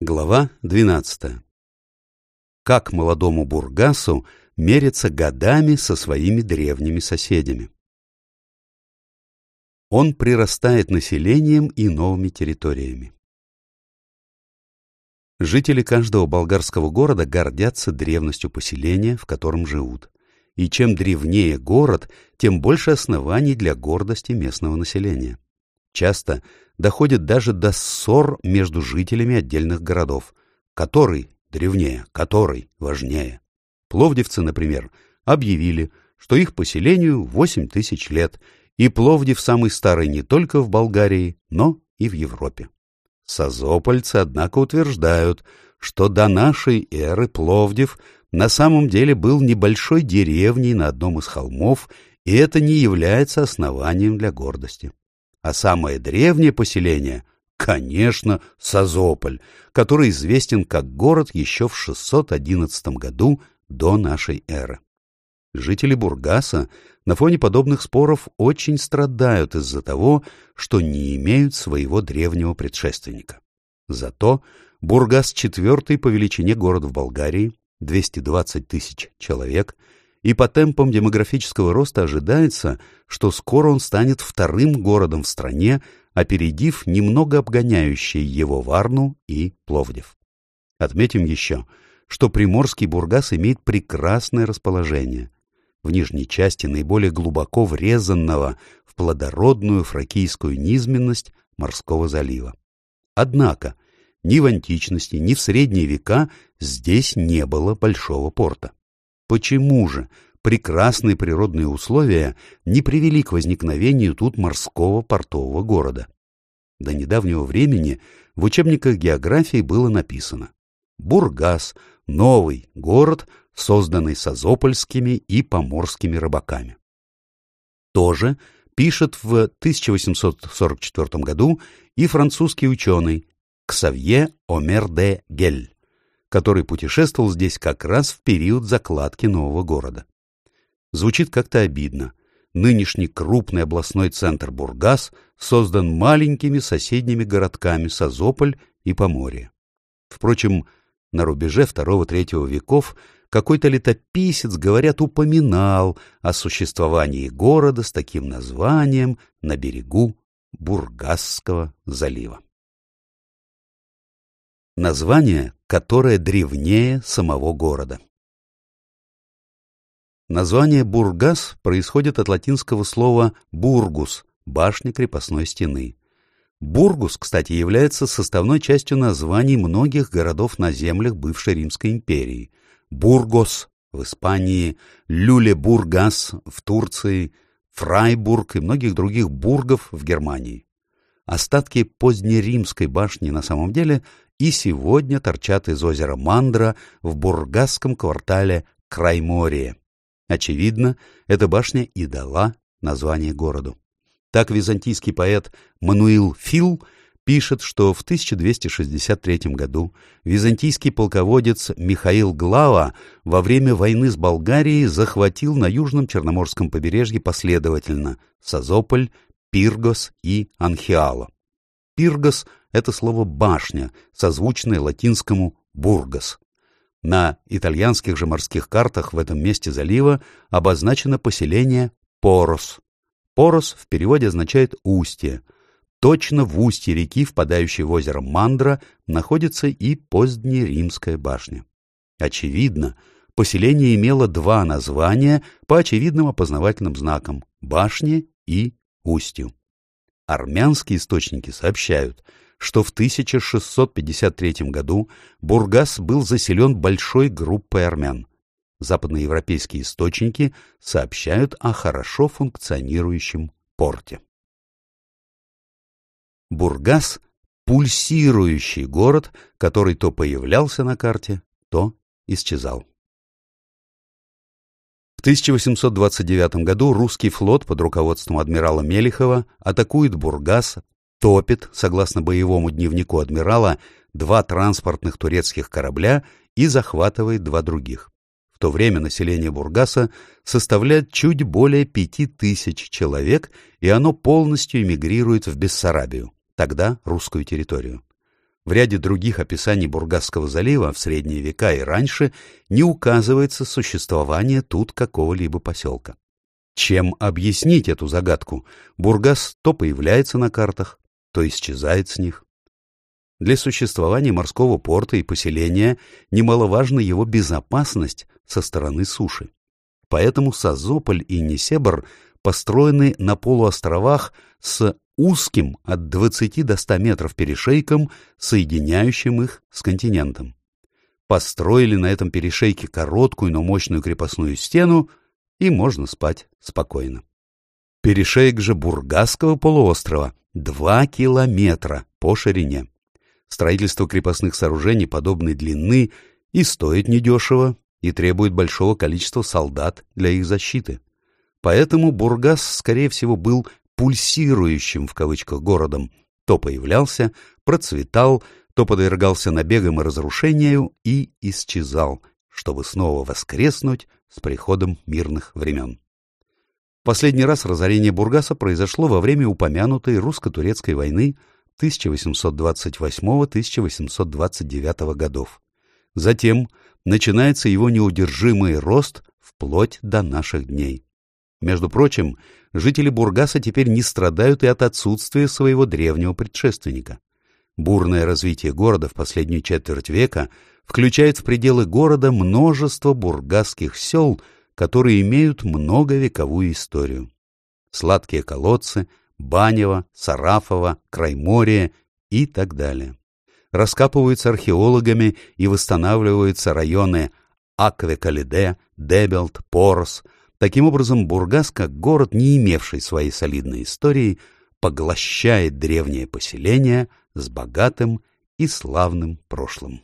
Глава 12. Как молодому Бургасу мериться годами со своими древними соседями? Он прирастает населением и новыми территориями. Жители каждого болгарского города гордятся древностью поселения, в котором живут. И чем древнее город, тем больше оснований для гордости местного населения. Часто доходит даже до ссор между жителями отдельных городов. Который древнее, который важнее. Пловдивцы, например, объявили, что их поселению 8 тысяч лет, и Пловдив самый старый не только в Болгарии, но и в Европе. Созопольцы, однако, утверждают, что до нашей эры Пловдив на самом деле был небольшой деревней на одном из холмов, и это не является основанием для гордости а самое древнее поселение — конечно, Созополь, который известен как город еще в 611 году до нашей эры. Жители Бургаса на фоне подобных споров очень страдают из-за того, что не имеют своего древнего предшественника. Зато Бургас — четвертый по величине город в Болгарии, 220 тысяч человек — и по темпам демографического роста ожидается, что скоро он станет вторым городом в стране, опередив немного обгоняющие его Варну и Пловдив. Отметим еще, что Приморский Бургас имеет прекрасное расположение. В нижней части наиболее глубоко врезанного в плодородную фракийскую низменность морского залива. Однако ни в античности, ни в средние века здесь не было большого порта. Почему же прекрасные природные условия не привели к возникновению тут морского портового города? До недавнего времени в учебниках географии было написано «Бургас – новый город, созданный созопольскими и поморскими рыбаками». Тоже пишет в 1844 году и французский ученый Ксавье Омер де Гель который путешествовал здесь как раз в период закладки нового города. Звучит как-то обидно. Нынешний крупный областной центр Бургас создан маленькими соседними городками Созополь и Поморье. Впрочем, на рубеже II-III веков какой-то летописец, говорят, упоминал о существовании города с таким названием на берегу Бургасского залива. Название, которое древнее самого города. Название Бургас происходит от латинского слова «burgus» — башня крепостной стены. Burgus, кстати, является составной частью названий многих городов на землях бывшей Римской империи. Бургос в Испании, Люлебургас в Турции, Фрайбург и многих других бургов в Германии. Остатки позднеримской башни на самом деле и сегодня торчат из озера Мандра в бургасском квартале Крайморье. Очевидно, эта башня и дала название городу. Так византийский поэт Мануил Фил пишет, что в 1263 году византийский полководец Михаил Глава во время войны с Болгарией захватил на южном Черноморском побережье последовательно Созополь, Пиргос и Анхиала. Пиргос — это слово «башня», созвучное латинскому «бургас». На итальянских же морских картах в этом месте залива обозначено поселение Порос. Порос в переводе означает «устье». Точно в устье реки, впадающей в озеро Мандра, находится и позднеримская башня. Очевидно, поселение имело два названия по очевидным опознавательным знакам – башне и устью. Армянские источники сообщают, что в 1653 году Бургас был заселен большой группой армян. Западноевропейские источники сообщают о хорошо функционирующем порте. Бургас – пульсирующий город, который то появлялся на карте, то исчезал. В 1829 году русский флот под руководством адмирала Мелихова атакует Бургас, топит, согласно боевому дневнику адмирала, два транспортных турецких корабля и захватывает два других. В то время население Бургаса составляет чуть более пяти тысяч человек, и оно полностью эмигрирует в Бессарабию, тогда русскую территорию. В ряде других описаний Бургасского залива в средние века и раньше не указывается существование тут какого-либо поселка. Чем объяснить эту загадку? Бургас то появляется на картах, то исчезает с них. Для существования морского порта и поселения немаловажна его безопасность со стороны суши. Поэтому Созополь и Несебр построены на полуостровах с узким от 20 до 100 метров перешейком, соединяющим их с континентом. Построили на этом перешейке короткую, но мощную крепостную стену, и можно спать спокойно. Перешейк же Бургасского полуострова — 2 километра по ширине. Строительство крепостных сооружений подобной длины и стоит недешево, и требует большого количества солдат для их защиты. Поэтому Бургас, скорее всего, был «пульсирующим» в кавычках городом, то появлялся, процветал, то подвергался набегам и разрушению и исчезал, чтобы снова воскреснуть с приходом мирных времен. Последний раз разорение Бургаса произошло во время упомянутой русско-турецкой войны 1828-1829 годов. Затем начинается его неудержимый рост вплоть до наших дней. Между прочим, жители Бургаса теперь не страдают и от отсутствия своего древнего предшественника. Бурное развитие города в последнюю четверть века включает в пределы города множество бургасских сел, которые имеют многовековую историю. Сладкие колодцы, Банево, Сарафово, Крайморье и так далее. Раскапываются археологами и восстанавливаются районы Акве-Калиде, Дебелт, Порос – Таким образом, Бургас, как город, не имевший своей солидной истории, поглощает древнее поселение с богатым и славным прошлым.